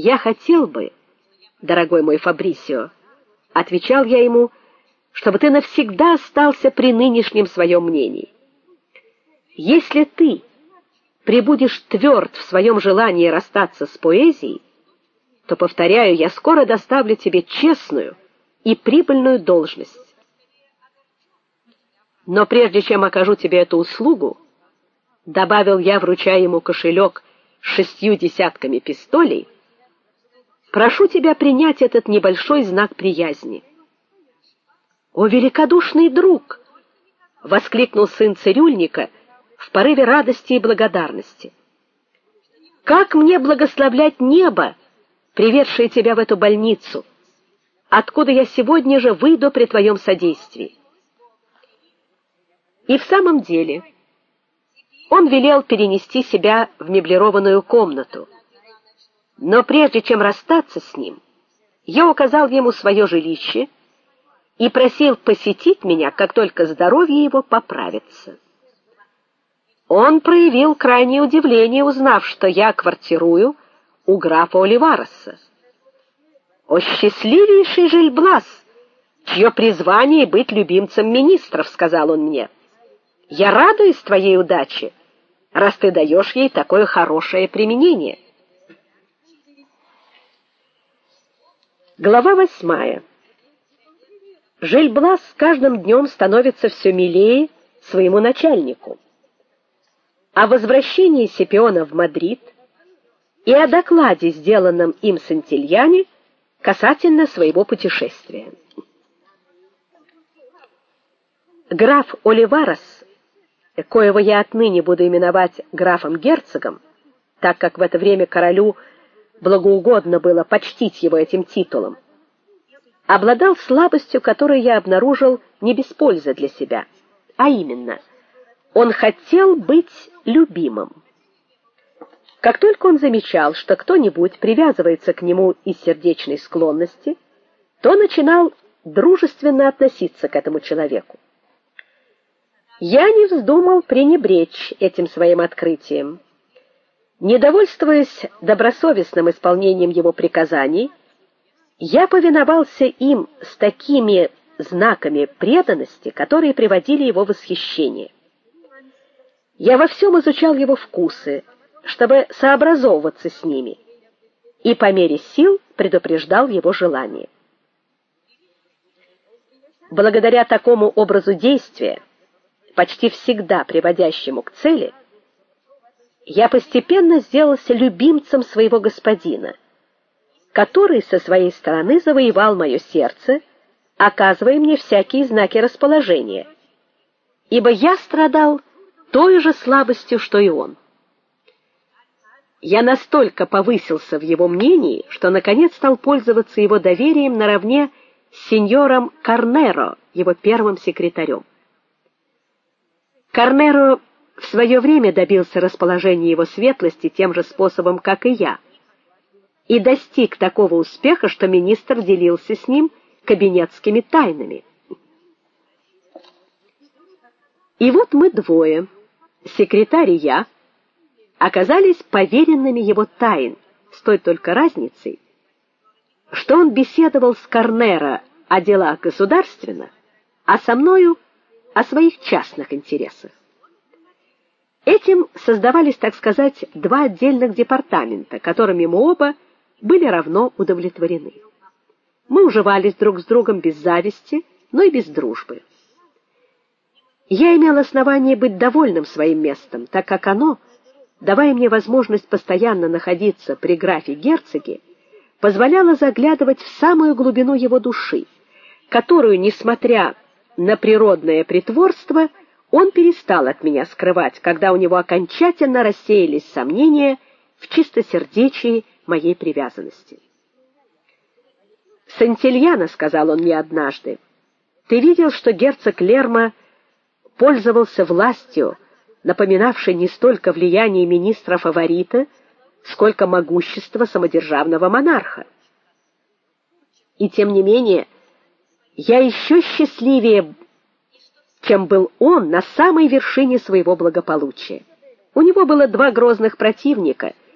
Я хотел бы, дорогой мой Фабрисио, отвечал я ему, чтобы ты навсегда остался при нынешнем своем мнении. Если ты прибудешь тверд в своем желании расстаться с поэзией, то повторяю, я скоро доставлю тебе честную и прибыльную должность. Но прежде чем окажу тебе эту услугу, добавил я, вручая ему кошелек с шестью десятками пистолей, прошу тебя принять этот небольшой знак приязни. О великодушный друг, воскликнул сын цирюльника в порыве радости и благодарности. Как мне благословлять небо, приведшее тебя в эту больницу, откуда я сегодня же выйду при твоем содействии. И в самом деле, он велел перенести себя в меблированную комнату. Но прежде чем расстаться с ним, я указал ему свое жилище и просил посетить меня, как только здоровье его поправится. Он проявил крайнее удивление, узнав, что я квартирую у графа Оливареса. О счастливейший Жильблас, чье призвание быть любимцем министров, сказал он мне. Я радуюсь твоей удаче, раз ты даешь ей такое хорошее применение. Глава восьмая. Жельблас с каждым днем становится все милее своему начальнику. О возвращении Сепиона в Мадрид и о докладе, сделанном им Сантильяне касательно своего путешествия. Граф Оливарес коего я отныне буду именовать графом-герцогом, так как в это время королю благоугодно было почтить его этим титулом, обладал слабостью, которую я обнаружил не без пользы для себя, а именно, он хотел быть любимым. Как только он замечал, что кто-нибудь привязывается к нему из сердечной склонности, то начинал дружественно относиться к этому человеку. Я не вздумал пренебречь этим своим открытием. Недовольствуясь добросовестным исполнением его приказаний, я повиновался им с такими знаками преданности, которые приводили его в восхищение. Я во всем изучал его вкусы, чтобы сообразовываться с ними, и по мере сил предупреждал его желания. Благодаря такому образу действия почти всегда приводящему к цели, я постепенно сделался любимцем своего господина, который со своей стороны завоевал мое сердце, оказывая мне всякие знаки расположения, ибо я страдал той же слабостью, что и он. Я настолько повысился в его мнении, что наконец стал пользоваться его доверием наравне с сеньором Карнеро, его первым секретарем. Карнеро в свое время добился расположения его светлости тем же способом, как и я, и достиг такого успеха, что министр делился с ним кабинетскими тайнами. И вот мы двое, секретарь и я, оказались поверенными его тайн, с той только разницей, что он беседовал с Карнеро о делах государственных, а со мною о своих частных интересах. Этим создавались, так сказать, два отдельных департамента, которыми мы оба были равно удовлетворены. Мы уживались друг с другом без зависти, но и без дружбы. Я имел основание быть довольным своим местом, так как оно, давая мне возможность постоянно находиться при графе-герцоге, позволяло заглядывать в самую глубину его души, которую, несмотря на природное притворство он перестал от меня скрывать, когда у него окончательно рассеялись сомнения в чистосердечии моей привязанности. Сантильяна, сказал он мне однажды, ты видел, что герцог Лерма пользовался властью, напоминавшей не столько влияние министра-фаворита, сколько могущество самодержавного монарха. И тем не менее, я еще счастливее, чем был он на самой вершине своего благополучия. У него было два грозных противника —